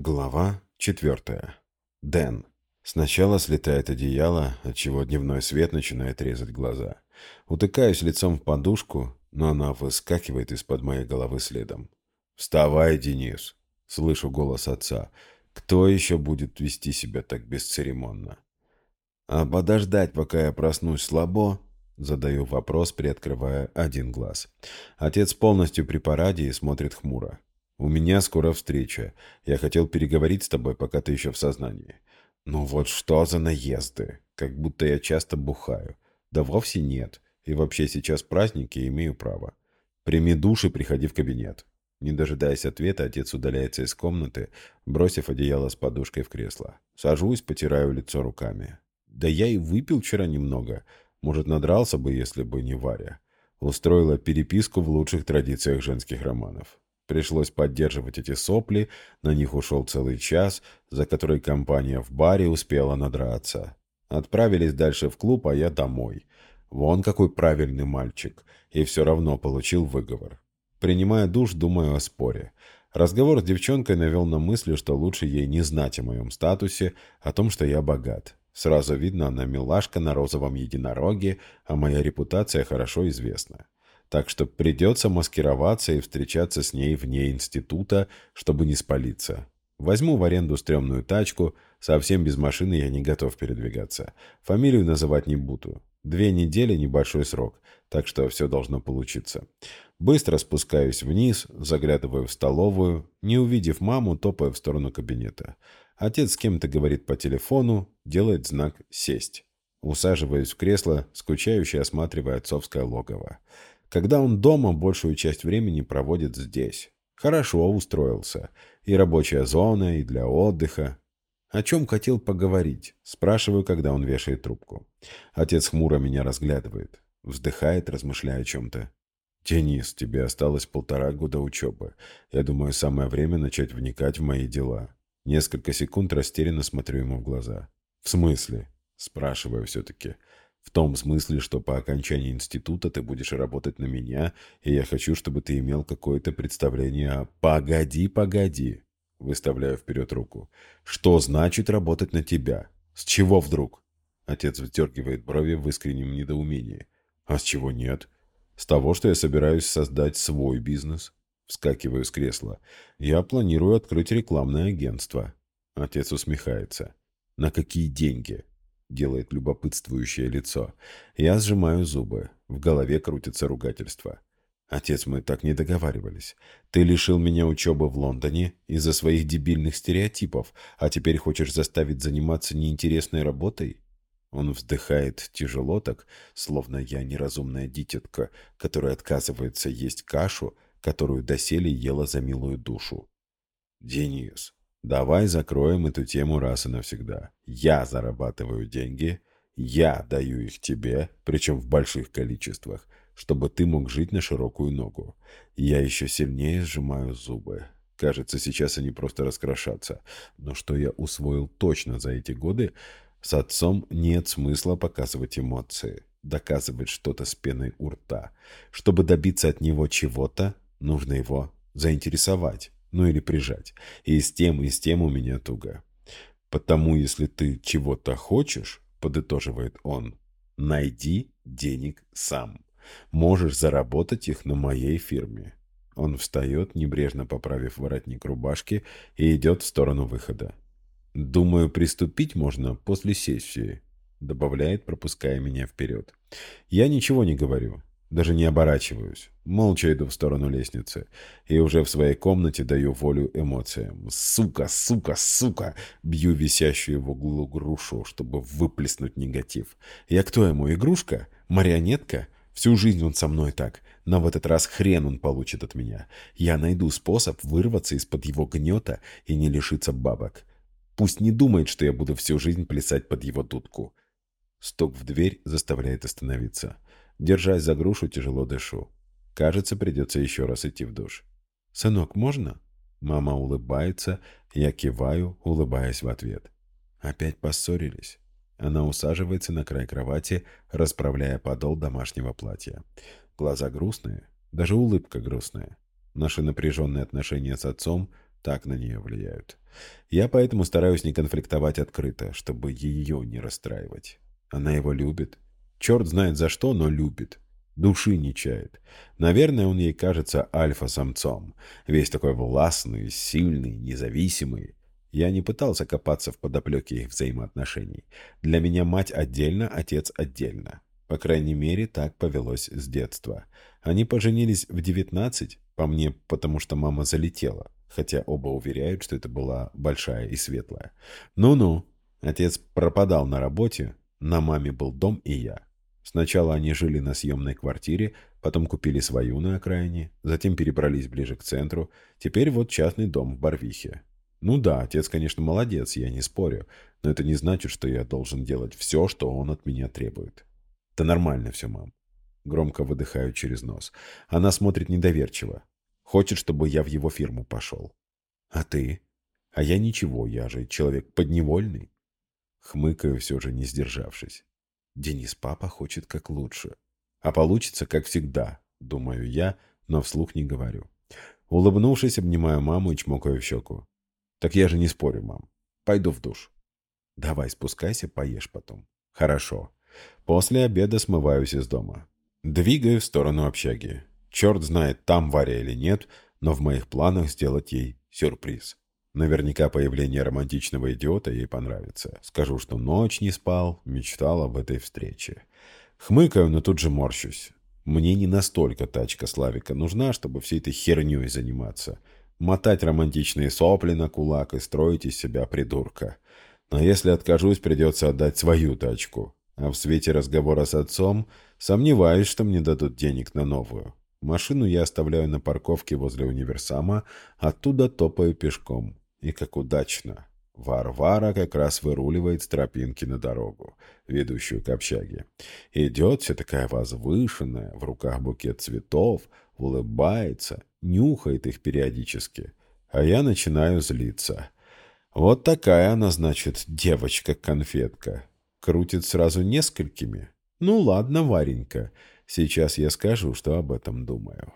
Глава четвертая. Дэн. Сначала слетает одеяло, отчего дневной свет начинает резать глаза. Утыкаюсь лицом в подушку, но она выскакивает из-под моей головы следом. «Вставай, Денис!» — слышу голос отца. «Кто еще будет вести себя так бесцеремонно?» «А подождать, пока я проснусь слабо?» Задаю вопрос, приоткрывая один глаз. Отец полностью при параде и смотрит хмуро. «У меня скоро встреча. Я хотел переговорить с тобой, пока ты еще в сознании». «Ну вот что за наезды? Как будто я часто бухаю». «Да вовсе нет. И вообще сейчас праздники, имею право. Прими душ и приходи в кабинет». Не дожидаясь ответа, отец удаляется из комнаты, бросив одеяло с подушкой в кресло. Сажусь, потираю лицо руками. «Да я и выпил вчера немного. Может, надрался бы, если бы не Варя». Устроила переписку в лучших традициях женских романов. Пришлось поддерживать эти сопли, на них ушел целый час, за который компания в баре успела надраться. Отправились дальше в клуб, а я домой. Вон какой правильный мальчик, и все равно получил выговор. Принимая душ, думаю о споре. Разговор с девчонкой навел на мысли, что лучше ей не знать о моем статусе, о том, что я богат. Сразу видно, она милашка на розовом единороге, а моя репутация хорошо известна так что придется маскироваться и встречаться с ней вне института, чтобы не спалиться. Возьму в аренду стрёмную тачку, совсем без машины я не готов передвигаться. Фамилию называть не буду. Две недели – небольшой срок, так что все должно получиться. Быстро спускаюсь вниз, заглядываю в столовую, не увидев маму, топаю в сторону кабинета. Отец с кем-то говорит по телефону, делает знак «сесть». Усаживаюсь в кресло, скучающе осматривая отцовское логово. Когда он дома, большую часть времени проводит здесь. Хорошо устроился. И рабочая зона, и для отдыха. О чем хотел поговорить? Спрашиваю, когда он вешает трубку. Отец хмуро меня разглядывает. Вздыхает, размышляя о чем-то. «Денис, тебе осталось полтора года учебы. Я думаю, самое время начать вникать в мои дела». Несколько секунд растерянно смотрю ему в глаза. «В смысле?» – спрашиваю все-таки. В том смысле, что по окончании института ты будешь работать на меня, и я хочу, чтобы ты имел какое-то представление о... Погоди, погоди. Выставляю вперед руку. Что значит работать на тебя? С чего вдруг? Отец вздергивает брови в искреннем недоумении. А с чего нет? С того, что я собираюсь создать свой бизнес. Вскакиваю с кресла. Я планирую открыть рекламное агентство. Отец усмехается. На какие деньги? Делает любопытствующее лицо. Я сжимаю зубы. В голове крутится ругательство. «Отец, мы так не договаривались. Ты лишил меня учебы в Лондоне из-за своих дебильных стереотипов, а теперь хочешь заставить заниматься неинтересной работой?» Он вздыхает тяжело так, словно я неразумная дитятка, которая отказывается есть кашу, которую доселе ела за милую душу. «Денис, Давай закроем эту тему раз и навсегда. Я зарабатываю деньги, я даю их тебе, причем в больших количествах, чтобы ты мог жить на широкую ногу. Я еще сильнее сжимаю зубы. Кажется, сейчас они просто раскрошатся. Но что я усвоил точно за эти годы, с отцом нет смысла показывать эмоции, доказывать что-то с пеной у рта. Чтобы добиться от него чего-то, нужно его заинтересовать ну или прижать. И с тем, и с тем у меня туго. Потому если ты чего-то хочешь, подытоживает он, найди денег сам. Можешь заработать их на моей фирме. Он встает, небрежно поправив воротник рубашки, и идет в сторону выхода. «Думаю, приступить можно после сессии», — добавляет, пропуская меня вперед. «Я ничего не говорю. Даже не оборачиваюсь. Молча иду в сторону лестницы. И уже в своей комнате даю волю эмоциям. Сука, сука, сука! Бью висящую в углу грушу, чтобы выплеснуть негатив. Я кто ему, игрушка? Марионетка? Всю жизнь он со мной так. Но в этот раз хрен он получит от меня. Я найду способ вырваться из-под его гнета и не лишиться бабок. Пусть не думает, что я буду всю жизнь плясать под его дудку. Стук в дверь заставляет остановиться. Держась за грушу, тяжело дышу. Кажется, придется еще раз идти в душ. «Сынок, можно?» Мама улыбается, я киваю, улыбаясь в ответ. Опять поссорились. Она усаживается на край кровати, расправляя подол домашнего платья. Глаза грустные, даже улыбка грустная. Наши напряженные отношения с отцом так на нее влияют. Я поэтому стараюсь не конфликтовать открыто, чтобы ее не расстраивать. Она его любит. Черт знает за что, но любит. Души не чает. Наверное, он ей кажется альфа-самцом. Весь такой властный, сильный, независимый. Я не пытался копаться в подоплеке их взаимоотношений. Для меня мать отдельно, отец отдельно. По крайней мере, так повелось с детства. Они поженились в девятнадцать, по мне, потому что мама залетела, хотя оба уверяют, что это была большая и светлая. Ну-ну, отец пропадал на работе, на маме был дом и я. Сначала они жили на съемной квартире, потом купили свою на окраине, затем перебрались ближе к центру, теперь вот частный дом в Барвихе. Ну да, отец, конечно, молодец, я не спорю, но это не значит, что я должен делать все, что он от меня требует. Да нормально все, мам. Громко выдыхаю через нос. Она смотрит недоверчиво. Хочет, чтобы я в его фирму пошел. А ты? А я ничего, я же человек подневольный. Хмыкаю все же, не сдержавшись. Денис папа хочет как лучше. А получится, как всегда, думаю я, но вслух не говорю. Улыбнувшись, обнимаю маму и чмокаю в щеку. Так я же не спорю, мам. Пойду в душ. Давай спускайся, поешь потом. Хорошо. После обеда смываюсь из дома. Двигаю в сторону общаги. Черт знает, там Варя или нет, но в моих планах сделать ей сюрприз. Наверняка появление романтичного идиота ей понравится. Скажу, что ночь не спал, мечтал об этой встрече. Хмыкаю, но тут же морщусь. Мне не настолько тачка Славика нужна, чтобы всей этой херней заниматься. Мотать романтичные сопли на кулак и строить из себя придурка. Но если откажусь, придется отдать свою тачку. А в свете разговора с отцом сомневаюсь, что мне дадут денег на новую. Машину я оставляю на парковке возле универсама, оттуда топаю пешком. И как удачно. Варвара как раз выруливает с тропинки на дорогу, ведущую к общаге. Идет вся такая возвышенная, в руках букет цветов, улыбается, нюхает их периодически. А я начинаю злиться. Вот такая она, значит, девочка-конфетка. Крутит сразу несколькими. Ну ладно, Варенька, сейчас я скажу, что об этом думаю.